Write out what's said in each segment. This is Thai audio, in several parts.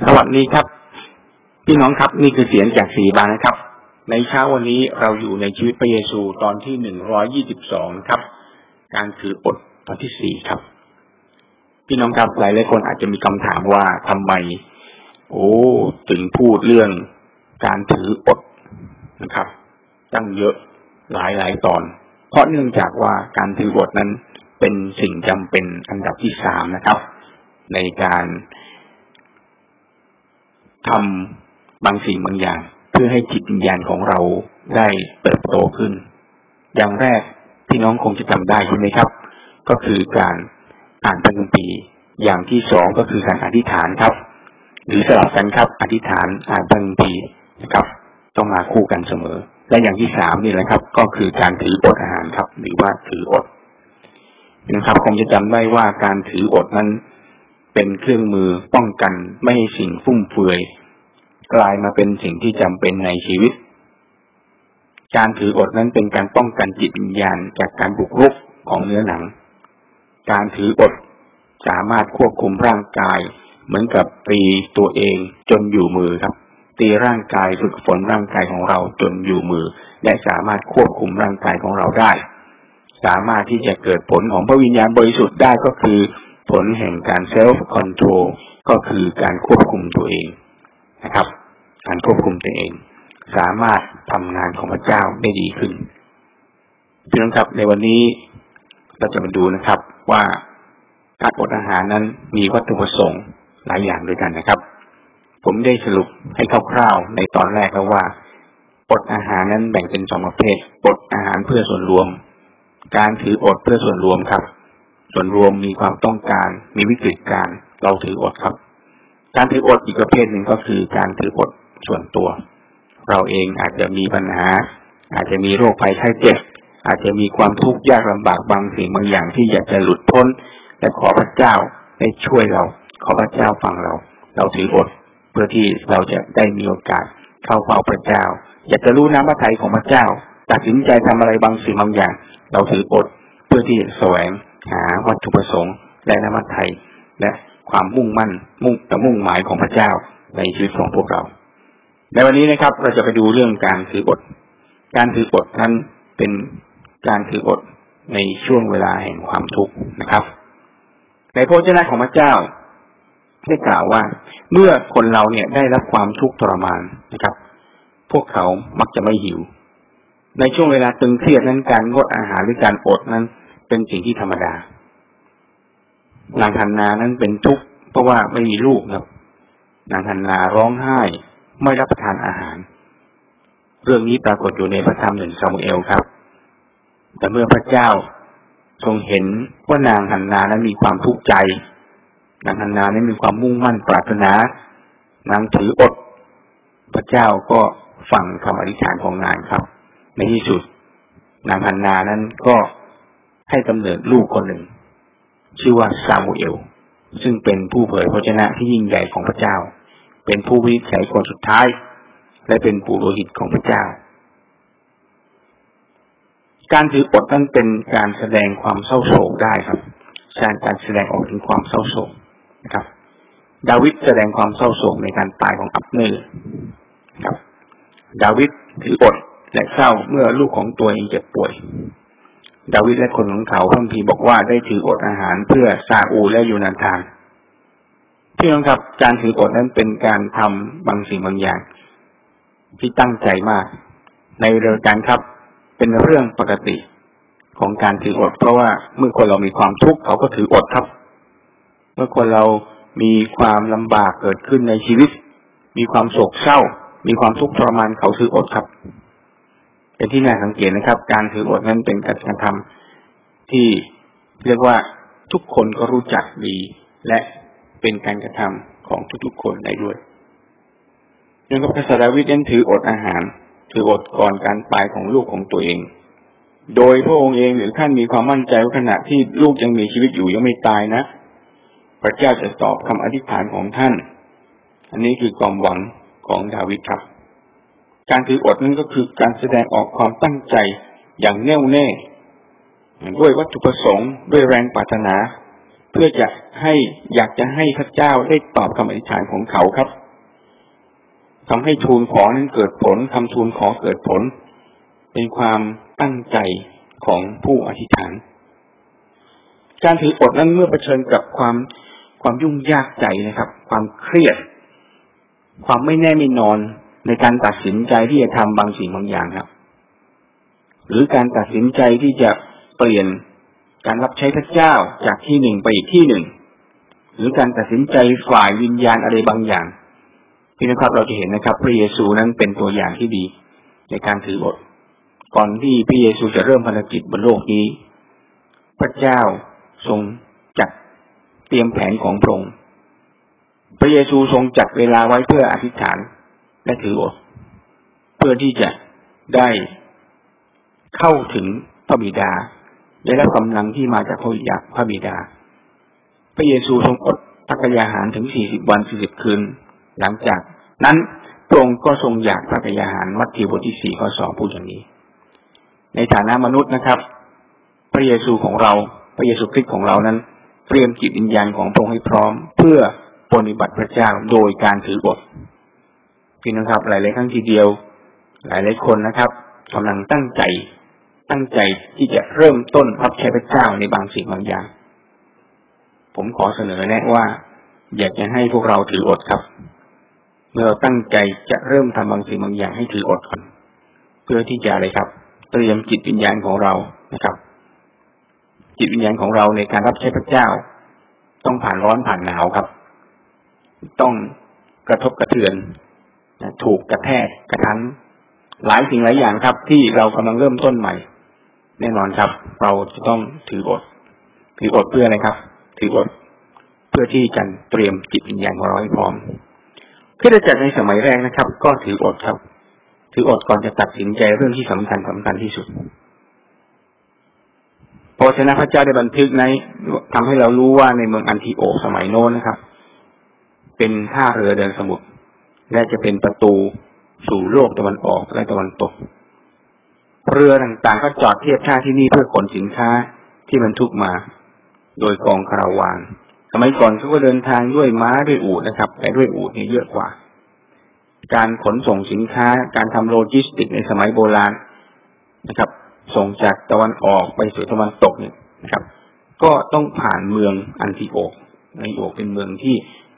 สวัสดีครับ พี่น้องครับนี่คือเสียงจากสีบานนะครับ ในเช้าวันนี้เราอยู่ในชีวิตพระเยซูตอนที่หนึ่งร้อยี่สิบสองครับ การถืออดตอนที่สี่ครับ พี่น้องครับหลายหลายคนอาจจะมีคำถามว่าทำไม โอ้ถึงพูดเรื่องการถืออดนะครับตั้งเยอะหลายหลายตอน เพราะเนื่องจากว่าการถืออดนั้นเป็นสิ่งจำเป็นอันดับที่สามนะครับ ในการ ทำบางสิ่งบางอย่าง เพื่อให้จิตวิญญาณของเราได้เติบโตขึ้น อย่างแรกที่น้องคงจะทำได้ใช่ไหมครับ ก็คือการอ่านพระคัมภีร์อย่างที่สองก็คือการอธิษฐานครับ หรือสลับกันครับ อธิษฐานอ่านพระคัมภีร์นะครับ ต้องมาคู่กันเสมอ และอย่างที่สามนี่แหละครับ ก็คือการถืออดอาหารครับ หรือว่าถืออดนะครับ คงจะจำได้ว่าการถืออดนั้น เป็นเครื่องมือป้องกันไม่ให้สิ่งฟุ่มเฟือย กลายมาเป็นสิ่งที่จำเป็นในชีวิต การถืออดนั้นเป็นการป้องกันจิตวิญญาณจากการบุกรุกของเนื้อหนัง การถืออดสามารถควบคุมร่างกาย เหมือนกับตีตัวเองจนอยู่มือครับ ตีร่างกายฝึกฝนร่างกายของเราจนอยู่มือ และสามารถควบคุมร่างกายของเราได้ สามารถที่จะเกิดผลของพระวิญญาณบริสุทธิ์ได้ก็คือ ผลแห่งการ self control ก็คือการควบคุมตัวเองนะครับ การควบคุมตัวเอง สามารถทำงานของพระเจ้าได้ดีขึ้นพี่น้องครับในวันนี้เราจะมาดูนะครับว่าการอดอาหารนั้นมีวัตถุประสงค์หลายอย่างด้วยกันนะครับ ผมได้สรุปให้คร่าวๆในตอนแรกแล้วว่าอดอาหารนั้นแบ่งเป็นสองประเภทอดอาหารเพื่อส่วนรวม การถืออดเพื่อส่วนรวมครับ ส่วนรวมมีความต้องการ มีวิกฤตการ เราถืออดครับ การถืออดอีกประเภทหนึ่งก็คือการถืออด ส่วนตัว เราเองอาจจะมีปัญหา อาจจะมีโรคภัยไข้เจ็บอาจจะมีความทุกข์ยากลำบากบางสิ่งบางอย่างที่อยากจะหลุดพ้น แต่ขอพระเจ้าได้ช่วยเรา ขอพระเจ้าฟังเรา เราถืออดเพื่อที่เราจะได้มีโอกาสเข้าเฝ้าพระเจ้า อยากจะรู้น้ำพระทัยของพระเจ้า ตัดสินใจทำอะไรบางสิ่งบางอย่าง เราถืออดเพื่อที่จะแสวงหาวัตถุประสงค์ และน้ำมันไทยและความมุ่งมั่นมุ่งแต่มุ่งหมายของพระเจ้าในชีวิตของพวกเรา ในวันนี้นะครับ เราจะไปดูเรื่องการถืออดการถืออดนั้นเป็นการถืออดในช่วงเวลาแห่งความทุกข์นะครับ ในพระเจ้าของพระเจ้าได้กล่าวว่า เมื่อคนเราเนี่ยได้รับความทุกข์ทรมานนะครับ พวกเขามักจะไม่หิว ในช่วงเวลาตึงเครียดนั้นการงดอาหารหรือการอดนั้น เป็นสิ่งที่ธรรมดานางฮันนานั้นเป็นทุกข์เพราะว่าไม่มีลูกครับนางฮันนาร้องไห้ ไม่รับประทานอาหาร เรื่องนี้ปรากฏอยู่ในพระธรรมหนึ่งซามูเอลครับ แต่เมื่อพระเจ้าทรงเห็นว่านางฮันนานั้นมีความทุกข์ใจ นางฮันนานั้นมีความมุ่งมั่นปรารถนา นางถืออด พระเจ้าก็ฟังคำอธิษฐานของนางครับ ในที่สุด นางฮันนานั้นก็ให้กำเนิดลูกคนหนึ่ง ชื่อว่าซามูเอล ซึ่งเป็นผู้เผยพระชนะที่ยิ่งใหญ่ของพระเจ้า เป็นผู้วิจัยคนสุดท้าย และเป็นปุโรหิตของพระเจ้า การถืออดนั้นเป็นการแสดงความเศร้าโศกได้ครับการการแสดงออกถึงความเศร้าโศกนะครับ ดาวิดแสดงความเศร้าโศกในการตายของอับเนอร์ครับ ดาวิดถืออดและเศร้าเมื่อลูกของตัวเองเจ็บป่วย ดาวิดและคนของเขาพังพีบอกว่าได้ถืออดอาหารเพื่อซาอูและยูนาธาน พี่น้องครับ การถืออดนั้นเป็นการทำบางสิ่งบางอย่าง ที่ตั้งใจมาก ในเรื่องการครับ เป็นเรื่องปกติของการถืออด เพราะว่าเมื่อคนเรามีความทุกข์เขาก็ถืออดครับ เมื่อคนเรามีความลำบากเกิดขึ้นในชีวิต มีความโศกเศร้า มีความทุกข์ทรมานเขาถืออดครับ เป็นที่น่าสังเกตนะครับ การถืออดนั้นเป็นการกระทำที่เรียกว่าทุกคนก็รู้จักดีและ เป็นการกระทำของทุกๆคนได้ด้วยยังกับพระสารวิทย์นั้นถืออดอาหาร ถืออดก่อนการตายของลูกของตัวเอง โดยพระองค์เองหรือท่านมีความมั่นใจว่าขณะที่ลูกยังมีชีวิตอยู่ยังไม่ตายนะ พระเจ้าจะตอบคำอธิษฐานของท่าน อันนี้คือความหวังของดาวิดครับ การถืออดนั้นก็คือการแสดงออกความตั้งใจอย่างแน่วแน่ด้วยวัตถุประสงค์ด้วยแรงปรารถนา เพื่อจะให้อยากจะให้พระเจ้าได้ตอบคำอธิษฐานของเขาครับทำให้ทูลขอนั้นเกิดผลทำทูลขอเกิดผล เป็นความตั้งใจของผู้อธิษฐาน การถืออดนั้นเมื่อเผชิญกับความความยุ่งยากใจนะครับ ความเครียด ความไม่แน่ไม่นอนในการตัดสินใจที่จะทำบางสิ่งบางอย่างครับ หรือการตัดสินใจที่จะเปลี่ยน การรับใช้พระเจ้าจากที่หนึ่งไปอีกที่หนึ่ง หรือการตัดสินใจฝ่ายวิญญาณอะไรบางอย่างพี่นะครับเราจะเห็นนะครับ พระเยซูนั้นเป็นตัวอย่างที่ดี ในการถือบท ก่อนที่พระเยซูจะเริ่มภารกิจบนโลกนี้ พระเจ้าทรงจัดเตรียมแผนของพระองค์พระเยซูทรงจัดเวลาไว้เพื่ออธิษฐานและถือบทเพื่อที่จะได้เข้าถึงพระบิดา ได้รับกำลังที่มาจากพระวิญญาณพระบิดา พระเยซูทรงอดพักยาหารถึงสี่สิบวันสี่สิบคืน หลังจาก นั้นพระองค์ก็ทรงอยากพักยาหารมัทธิวบทที่สี่ข้อสองพูดอย่างนี้ ในฐานะมนุษย์นะครับ พระเยซูของเรา พระเยซูคริสต์ของเรานั้น เตรียมจิตวิญญาณของพระองค์ให้พร้อม เพื่อปฏิบัติพระเจ้าโดยการถือบทพี่น้องครับ หลายๆครั้งทีเดียว หลายๆคนนะครับกำลังตั้งใจ ตั้งใจที่จะเริ่มต้นรับใช้พระเจ้าในบางสิ่งบางอย่าง ผมขอเสนอแนะว่า อยากจะให้พวกเราถืออดครับ เมื่อตั้งใจจะเริ่มทำบางสิ่งบางอย่างให้ถืออดก่อนเพื่อที่จะอะไรครับ เตรียมจิตวิญญาณของเรานะครับ จิตวิญญาณของเราในการรับใช้พระเจ้า ต้องผ่านร้อนผ่านหนาวครับ ต้องกระทบกระเทือนถูกกระแทกกระทันหลายสิ่งหลายอย่างครับ ที่เรากำลังเริ่มต้นใหม่ แน่นอนครับ เราจะต้องถือบท ถือบทเพื่ออะไรครับ ถือบทเพื่อที่จะเตรียมจิตวิญญาณของเราให้พร้อมขึ้นจากในสมัยแรกนะครับ ก็ถือบทครับ ถือบทก่อนจะตัดสินใจเรื่องที่สำคัญสำคัญที่สุดพระชนะพระเจ้าได้บันทึกในทำให้เรารู้ว่าในเมืองอันทิโอสมัยโน้นนะครับ เป็นท่าเรือเดินสมุทรและจะเป็นประตูสู่โลกตะวันออกและตะวันตก เรือต่างๆ ก็จอดเทียบท่าที่นี่เพื่อขนสินค้าที่บรรทุกมา โดยกองคาราวาน สมัยก่อนเขาก็เดินทางด้วยม้าด้วยอูฐนะครับ แต่ด้วยอูฐนี่เยอะกว่า การขนส่งสินค้า การทำโลจิสติกในสมัยโบราณนะครับ ส่งจากตะวันออกไปสู่ตะวันตกเนี่ยนะครับ ก็ต้องผ่านเมืองอันติโอกอันติโอกเป็นเมืองที่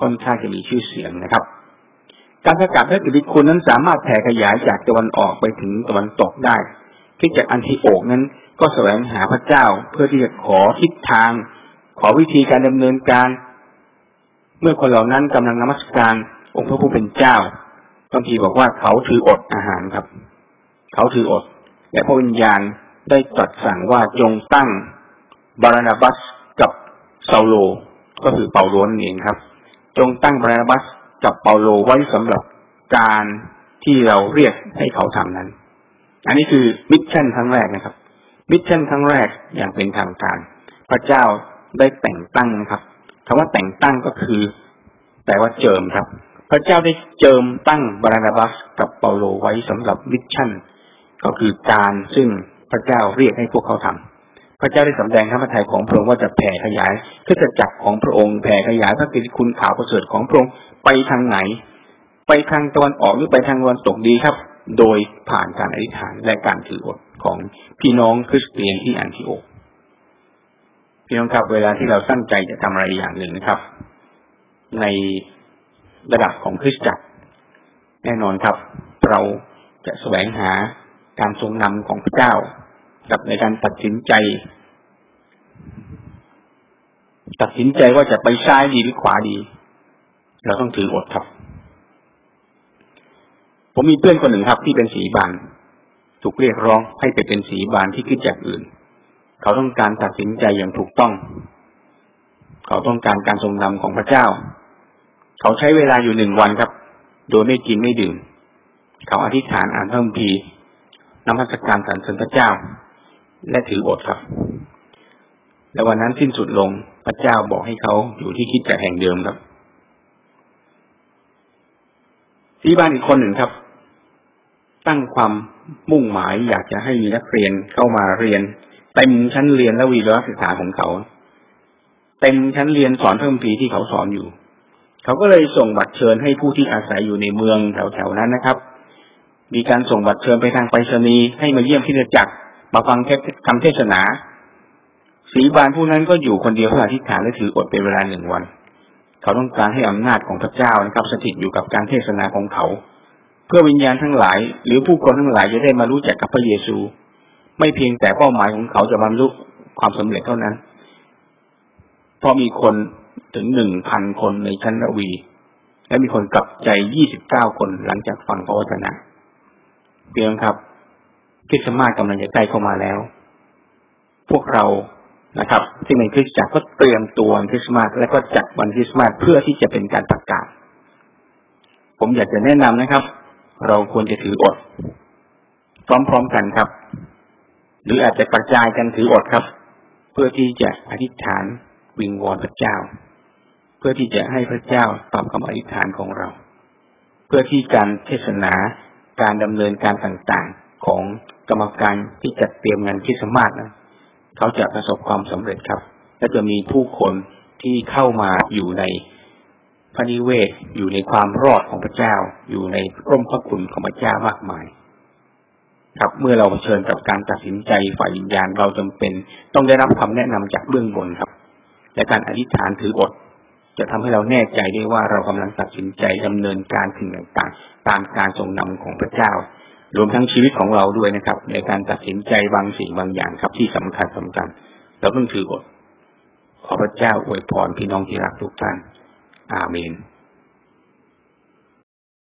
ค่อนข้างจะมีชื่อเสียงนะครับการประกาศพระกิตติคุณนั้นสามารถแผ่ขยายจากตะวันออกไปถึงตะวันตกได้ ที่จากอันทิโอกนั้น ก็แสวงหาพระเจ้าเพื่อที่จะขอทิศทาง ขอวิธีการดำเนินการ เมื่อคนเหล่านั้นกำลังนมัสการ องค์พระผู้เป็นเจ้าบางทีบอกว่าเขาถืออดอาหารครับ เขาถืออด และพระวิญญาณได้ตรัสสั่งว่าจงตั้งบารานาบัสกับเซาโล ก็คือเปาโลนั่นเองครับ จงตั้งบารานาบัสกับเปาโลไว้สำหรับการที่เราเรียกให้เขาทำนั้น อันนี้คือ mission ครั้งแรกนะครับ mission ครั้งแรกอย่างเป็นทางการ พระเจ้าได้แต่งตั้งนะครับคำว่าแต่งตั้งก็คือแปลว่าเจิมครับ พระเจ้าได้เจิมตั้งบารนาบัสกับเปาโลไว้สำหรับ mission ก็คือการซึ่งพระเจ้าเรียกให้พวกเขาทำพระเจ้าได้สำแดงพระทัยของพระองค์ว่าจะแผ่ขยายคริสตจักรของพระองค์แผ่ขยายพระกิตติคุณข่าวประเสริฐของพระองค์ไปทางไหน ไปทางตะวันออกหรือไปทางตะวันตกดีครับ โดยผ่านการอธิษฐานและการถืออดของพี่น้องคริสเตียนที่อันทิโอพี่น้องครับ เวลาที่เราตั้งใจจะทำอะไรอย่างหนึ่งนะครับ ในระดับของคริสตจักร แน่นอนครับ เราจะแสวงหาการทรงนำของพระเจ้า กับในการตัดสินใจ ตัดสินใจว่าจะไปซ้ายดีหรือขวาดี เราต้องถืออดครับ ผมมีเพื่อนคนหนึ่งครับ ที่เป็นสีบานถูกเรียกร้องให้ไปเป็นสีบานที่ขึ้นจากอื่น เขาต้องการตัดสินใจอย่างถูกต้อง เขาต้องการการทรงนำของพระเจ้า เขาใช้เวลาอยู่หนึ่งวันครับ โดยไม่กินไม่ดื่ม เขาอธิษฐานอ่านพระคัมภีร์นมัสการสรรเสริญพระเจ้า และถืออดครับ และวันนั้นสิ้นสุดลงพระเจ้าบอกให้เขาอยู่ที่คิดจักแห่งเดิมครับสีบานอีกคนหนึ่งครับ ตั้งความมุ่งหมาย อยากจะให้มีนักเรียนเข้ามาเรียนเต็มชั้นเรียนและวีรศึกษาของเขาเต็มชั้นเรียนสอนเพิ่มปีที่เขาสอนอยู่ เขาก็เลยส่งบัตรเชิญให้ผู้ที่อาศัยอยู่ในเมืองแถวๆนั้นนะครับ มีการส่งบัตรเชิญไปทางไปรษณีย์ให้มาเยี่ยมที่เจักรมาฟังคำเทศนาสีบานผู้นั้นก็อยู่คนเดียวเพื่ออธิษฐานและถืออดเป็นเวลาหนึ่งวัน เขาต้องการให้อำนาจของพระเจ้านะครับ สถิตอยู่กับการเทศนาของเขา เพื่อวิญญาณทั้งหลาย หรือผู้คนทั้งหลายจะได้มารู้จักกับพระเยซู ไม่เพียงแต่เป้าหมายของเขาจะบรรลุความสำเร็จเท่านั้น เพราะมีคนถึงหนึ่งพันคนในชั้นระวี และมีคนกลับใจยี่สิบเก้าคนหลังจากฟังพระวจนะเพียงครับคริสต์มาสกำลังจะใกล้เข้ามาแล้ว พวกเรานะครับที่ในคริสตจักรก็เตรียมตัวคริสต์มาสและก็จัดวันคริสต์มาสเพื่อที่จะเป็นการประกาศ ผมอยากจะแนะนำนะครับ เราควรจะถืออด พร้อมๆกันครับ หรืออาจจะกระจายกันถืออดครับ เพื่อที่จะอธิษฐานวิงวอนพระเจ้า เพื่อที่จะให้พระเจ้าตอบคำอธิษฐานของเรา เพื่อที่การเทศนาการดำเนินการต่างๆของกรรมการที่จัดเตรียมงานคริสต์มาสนะเขาจะประสบความสำเร็จครับ และจะมีผู้คนที่เข้ามาอยู่ใน พระนิเวศอยู่ในความรอดของพระเจ้า อยู่ในร่มพระคุณของพระเจ้ามากมาย ครับเมื่อเราเผชิญกับการตัดสินใจฝ่ายวิญญาณเราจำเป็น ต้องได้รับคำแนะนำจากเบื้องบนครับ และการอธิษฐานถืออดจะทำให้เราแน่ใจได้ว่าเรากำลังตัดสินใจดำเนินการสิ่งต่างๆ ตามการทรงนำของพระเจ้ารวมทั้งชีวิตของเราด้วยนะครับ ในการตัดสินใจบางสิ่งบางอย่างครับที่สำคัญสำคัญ เราต้องถือกฎขอพระเจ้าอวยพรพี่น้องที่รักทุกท่าน อาเมน